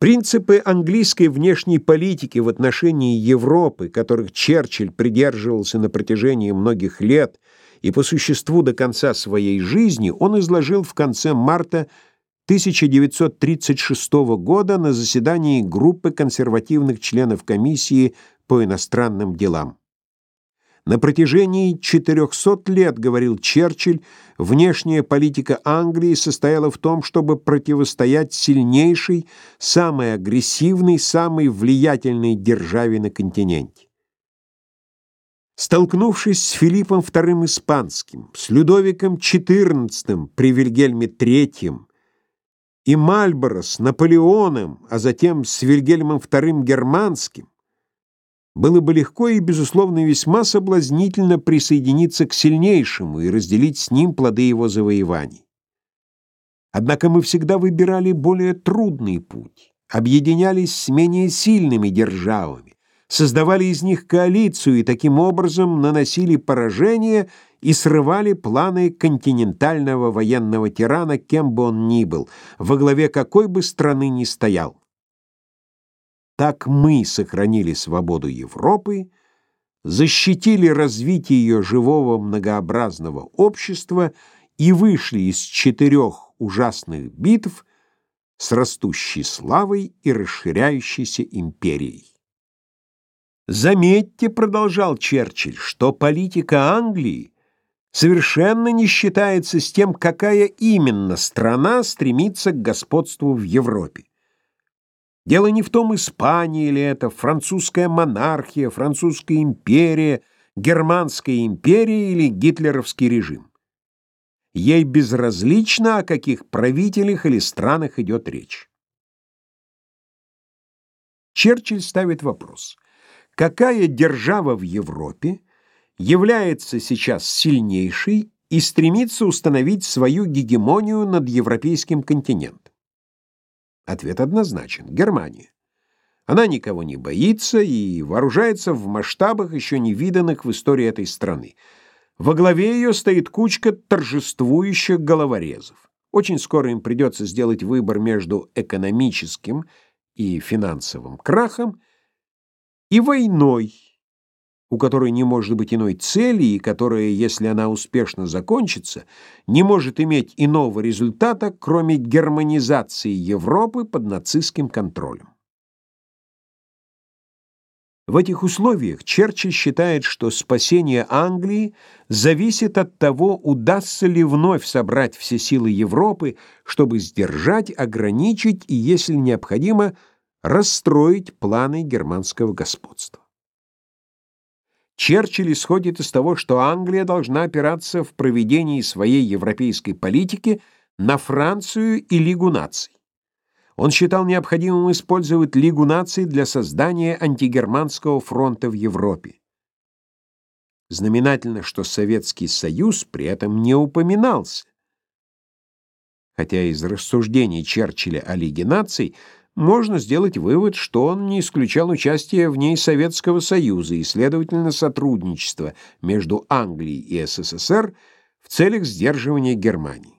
Принципы английской внешней политики в отношении Европы, которых Черчилль придерживался на протяжении многих лет и по существу до конца своей жизни, он изложил в конце марта 1936 года на заседании группы консервативных членов комиссии по иностранным делам. На протяжении 400 лет, говорил Черчилль, внешняя политика Англии состояла в том, чтобы противостоять сильнейшей, самой агрессивной, самой влиятельной державе на континенте. Столкнувшись с Филиппом II Испанским, с Людовиком XIV при Вильгельме III и Мальборо с Наполеоном, а затем с Вильгельмом II Германским, было бы легко и, безусловно, весьма соблазнительно присоединиться к сильнейшему и разделить с ним плоды его завоеваний. Однако мы всегда выбирали более трудный путь, объединялись с менее сильными державами, создавали из них коалицию и таким образом наносили поражение и срывали планы континентального военного тирана, кем бы он ни был, во главе какой бы страны ни стоял. Так мы сохранили свободу Европы, защитили развитие ее живого многообразного общества и вышли из четырех ужасных битв с растущей славой и расширяющейся империей. Заметьте, продолжал Черчилль, что политика Англии совершенно не считается с тем, какая именно страна стремится к господству в Европе. Дело не в том, Испания ли это, французская монархия, французская империя, германская империя или гитлеровский режим. Ей безразлично, о каких правителях или странах идет речь. Черчилль ставит вопрос. Какая держава в Европе является сейчас сильнейшей и стремится установить свою гегемонию над европейским континентом? Ответ однозначен — Германия. Она никого не боится и вооружается в масштабах, еще не виданных в истории этой страны. Во главе ее стоит кучка торжествующих головорезов. Очень скоро им придется сделать выбор между экономическим и финансовым крахом и войной, у которой не может быть иной цели и которая, если она успешно закончится, не может иметь иного результата, кроме германизации Европы под нацистским контролем. В этих условиях Черчилль считает, что спасение Англии зависит от того, удастся ли вновь собрать все силы Европы, чтобы сдержать, ограничить и, если необходимо, расстроить планы германского господства. Черчилль исходит из того, что Англия должна опираться в проведении своей европейской политики на Францию и Лигу наций. Он считал необходимым использовать Лигу наций для создания антигерманского фронта в Европе. Знаменательно, что Советский Союз при этом не упоминался. Хотя из рассуждений Черчилля о Лиге наций – можно сделать вывод, что он не исключал участие в ней Советского Союза и, следовательно, сотрудничества между Англией и СССР в целях сдерживания Германии.